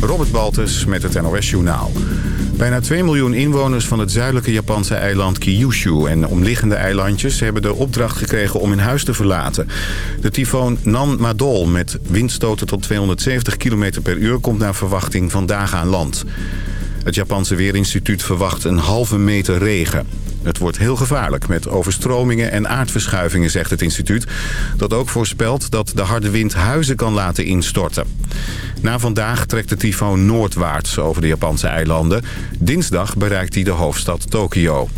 Robert Baltus met het NOS Journaal. Bijna 2 miljoen inwoners van het zuidelijke Japanse eiland Kyushu... en omliggende eilandjes hebben de opdracht gekregen om hun huis te verlaten. De tyfoon Nan Madol met windstoten tot 270 km per uur... komt naar verwachting vandaag aan land. Het Japanse Weerinstituut verwacht een halve meter regen. Het wordt heel gevaarlijk met overstromingen en aardverschuivingen, zegt het instituut. Dat ook voorspelt dat de harde wind huizen kan laten instorten. Na vandaag trekt de tyfoon noordwaarts over de Japanse eilanden. Dinsdag bereikt hij de hoofdstad Tokio.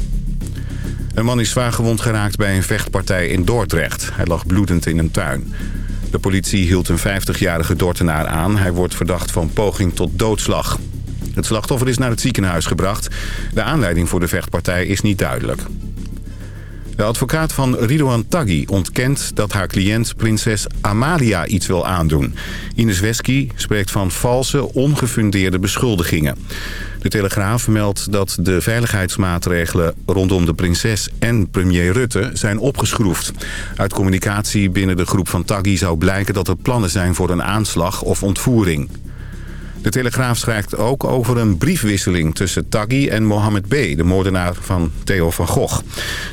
Een man is zwaar gewond geraakt bij een vechtpartij in Dordrecht. Hij lag bloedend in een tuin. De politie hield een 50-jarige Dordtenaar aan. Hij wordt verdacht van poging tot doodslag. Het slachtoffer is naar het ziekenhuis gebracht. De aanleiding voor de vechtpartij is niet duidelijk. De advocaat van Ridouan Taghi ontkent dat haar cliënt prinses Amalia iets wil aandoen. Ines Wesky spreekt van valse, ongefundeerde beschuldigingen. De Telegraaf meldt dat de veiligheidsmaatregelen rondom de prinses en premier Rutte zijn opgeschroefd. Uit communicatie binnen de groep van Taghi zou blijken dat er plannen zijn voor een aanslag of ontvoering. De Telegraaf schrijft ook over een briefwisseling tussen Taghi en Mohammed B., de moordenaar van Theo van Gogh.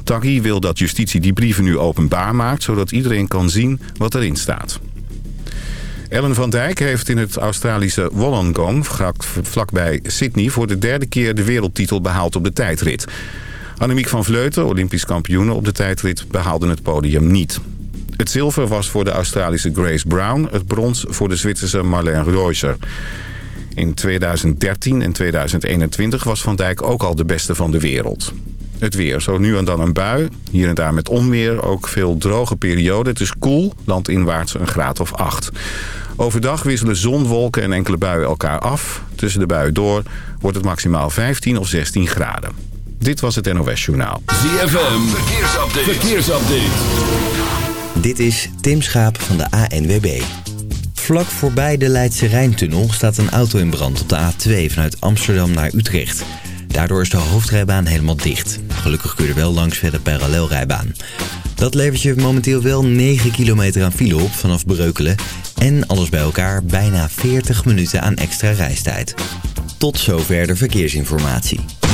Taghi wil dat justitie die brieven nu openbaar maakt, zodat iedereen kan zien wat erin staat. Ellen van Dijk heeft in het Australische Wollongong, vlakbij Sydney... voor de derde keer de wereldtitel behaald op de tijdrit. Annemiek van Vleuten, olympisch kampioene op de tijdrit, behaalde het podium niet. Het zilver was voor de Australische Grace Brown, het brons voor de Zwitserse Marlene Reuser. In 2013 en 2021 was Van Dijk ook al de beste van de wereld. Het weer, zo nu en dan een bui, hier en daar met onweer, ook veel droge perioden. Het is koel, landinwaarts een graad of 8. Overdag wisselen zon, wolken en enkele buien elkaar af. Tussen de buien door wordt het maximaal 15 of 16 graden. Dit was het NOS Journaal. ZFM, verkeersupdate. verkeersupdate. Dit is Tim Schaap van de ANWB. Vlak voorbij de Leidse Rijntunnel staat een auto in brand op de A2 vanuit Amsterdam naar Utrecht. Daardoor is de hoofdrijbaan helemaal dicht. Gelukkig kun je er wel langs verder parallelrijbaan. Dat levert je momenteel wel 9 kilometer aan file op vanaf Breukelen. En alles bij elkaar bijna 40 minuten aan extra reistijd. Tot zover de verkeersinformatie.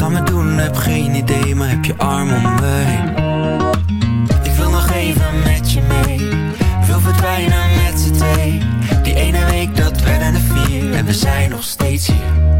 ga me doen, heb geen idee, maar heb je arm om me. Ik wil nog even met je mee, wil verdwijnen met z'n twee. Die ene week dat werden de vier en we zijn nog steeds hier.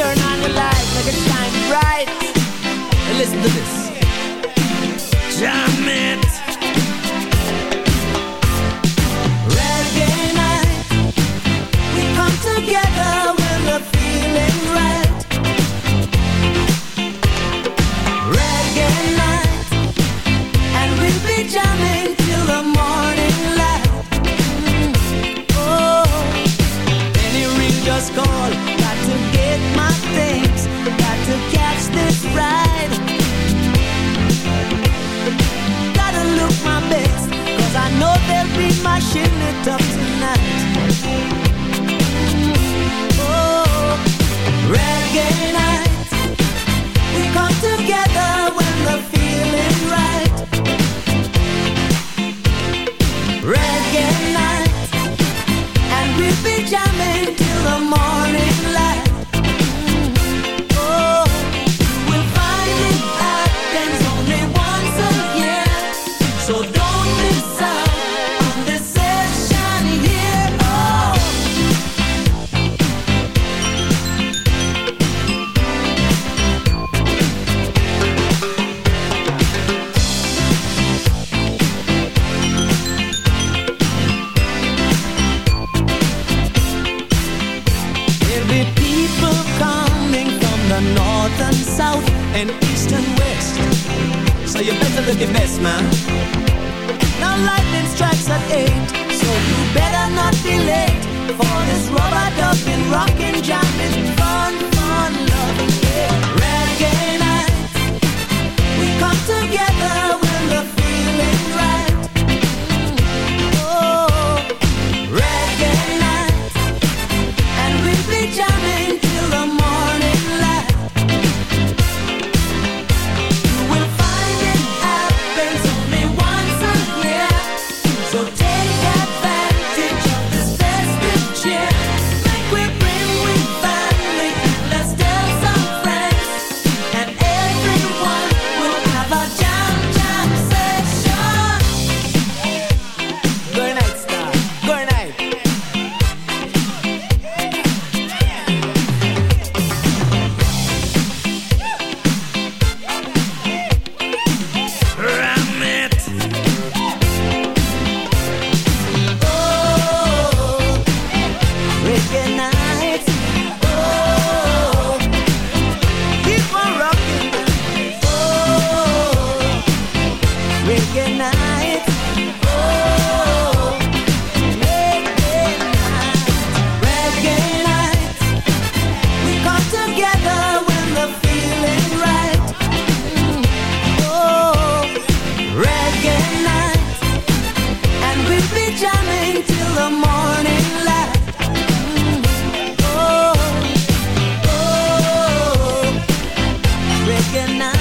Turn on the lights, make it shine bright. And listen to this. Jam it. and east and west. So you better look your best, man. Now lightning strikes at eight, so you better not be late for this rubber ducking, jam. jamming, fun, fun, loving it. Reggae night, we come together. good night.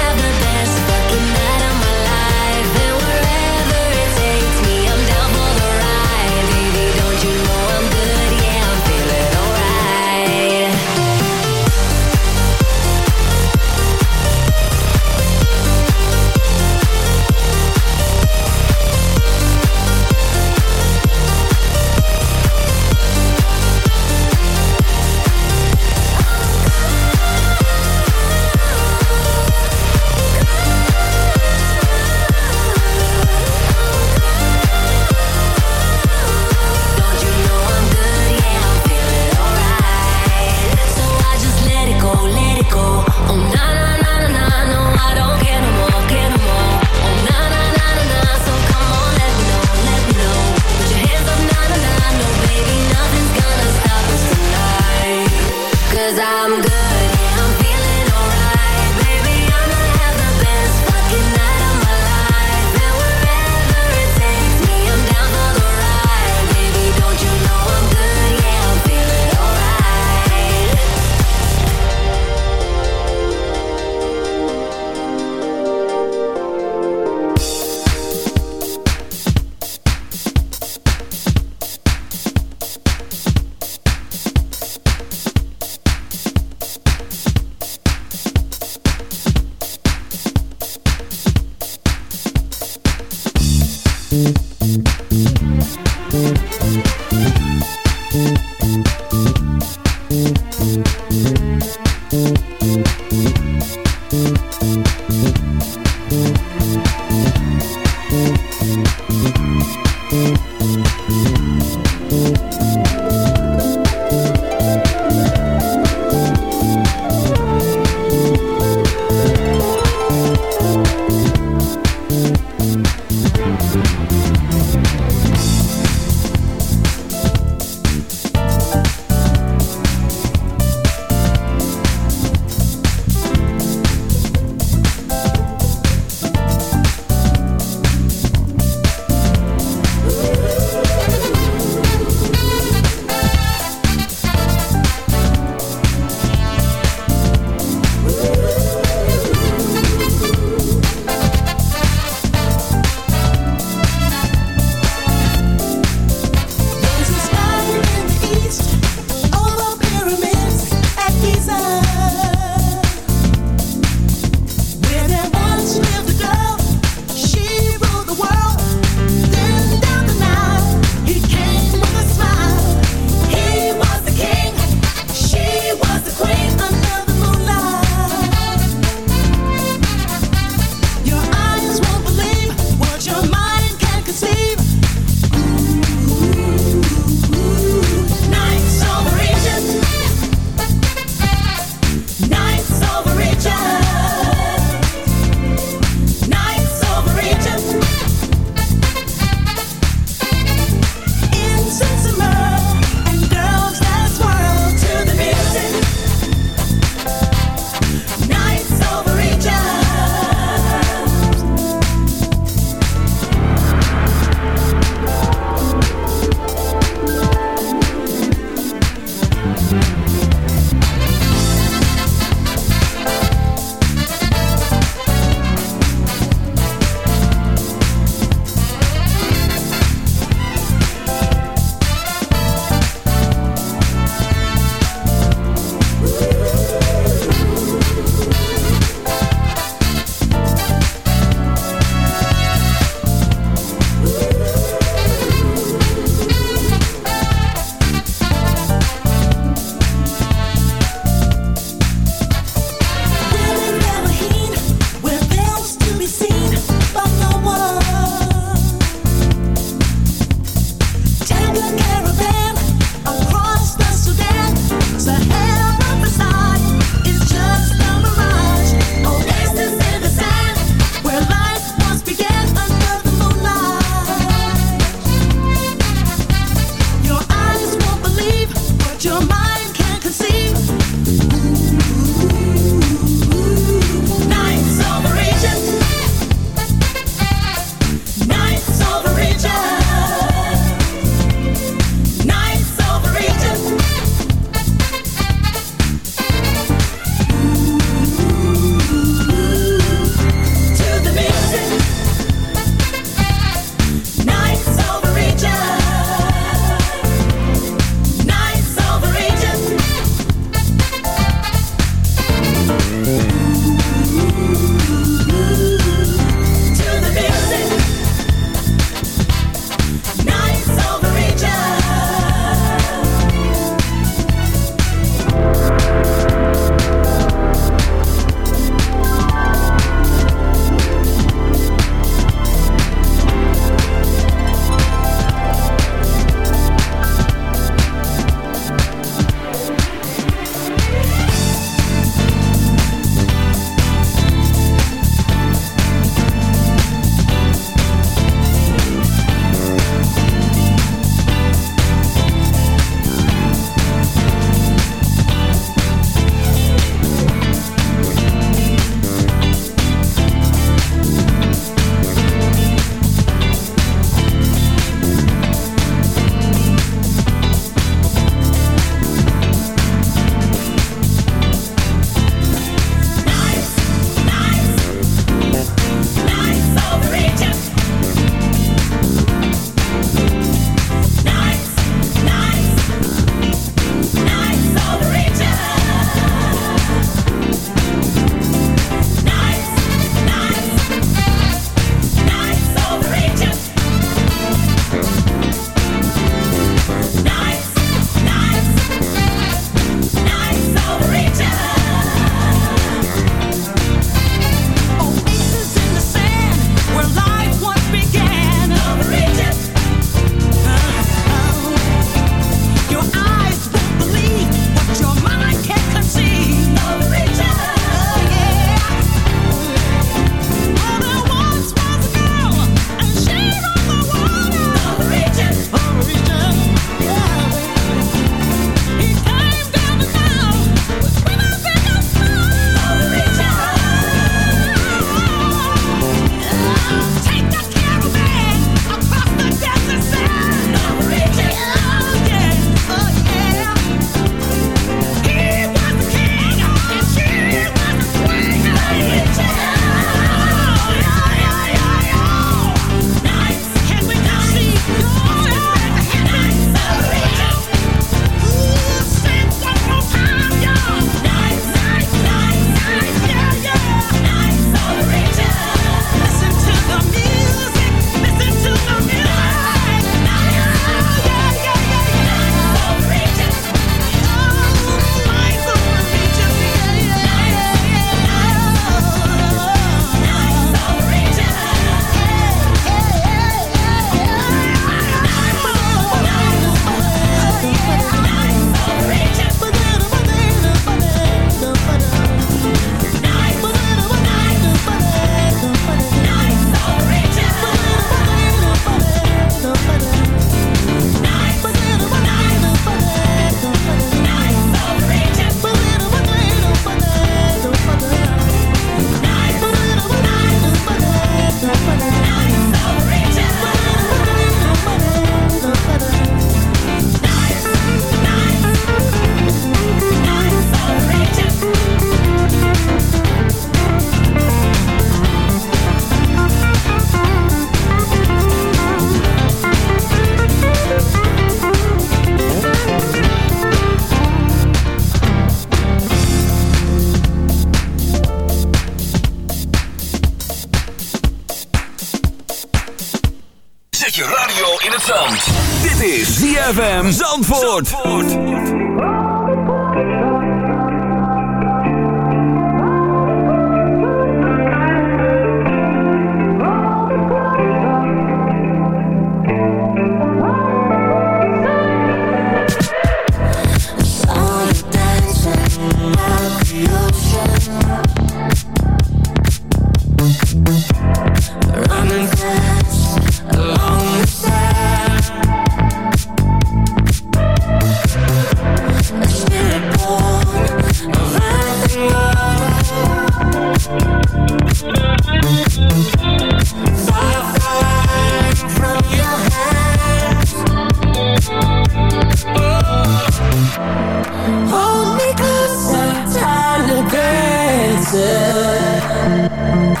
Dance.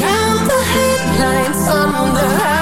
Count the headlights on the highway.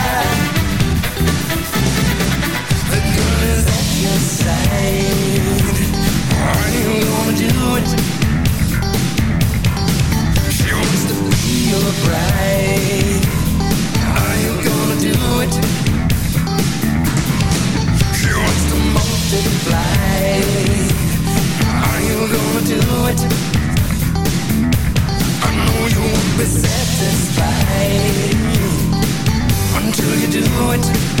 She wants to be your bride. Are you gonna do it? She wants to multiply. Are you gonna do it? I know you won't satisfied until you do it.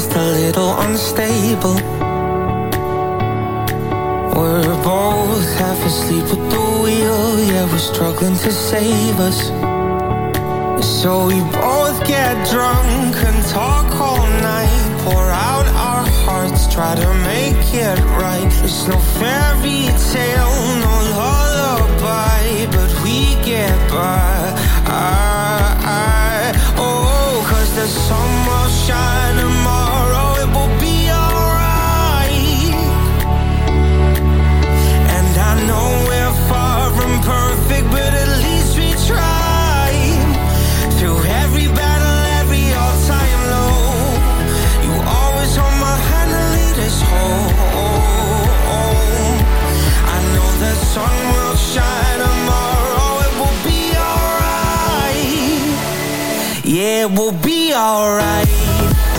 Just a little unstable. We're both half asleep at the wheel, yeah, we're struggling to save us. So we both get drunk and talk all night, pour out our hearts, try to make it right. It's no fairy Will be alright.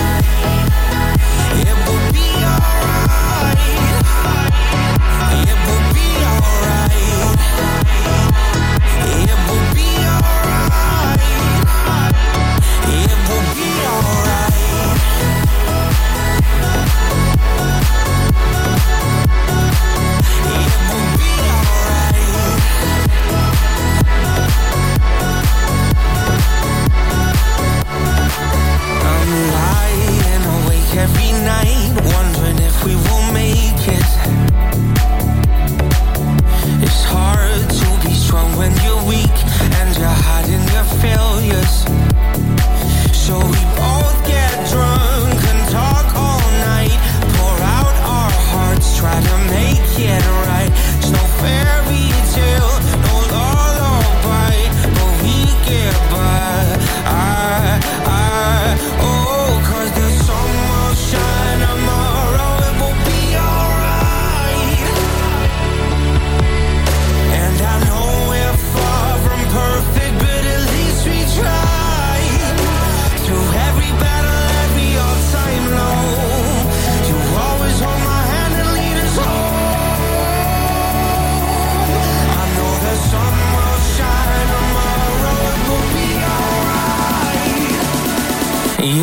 night.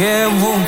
é bom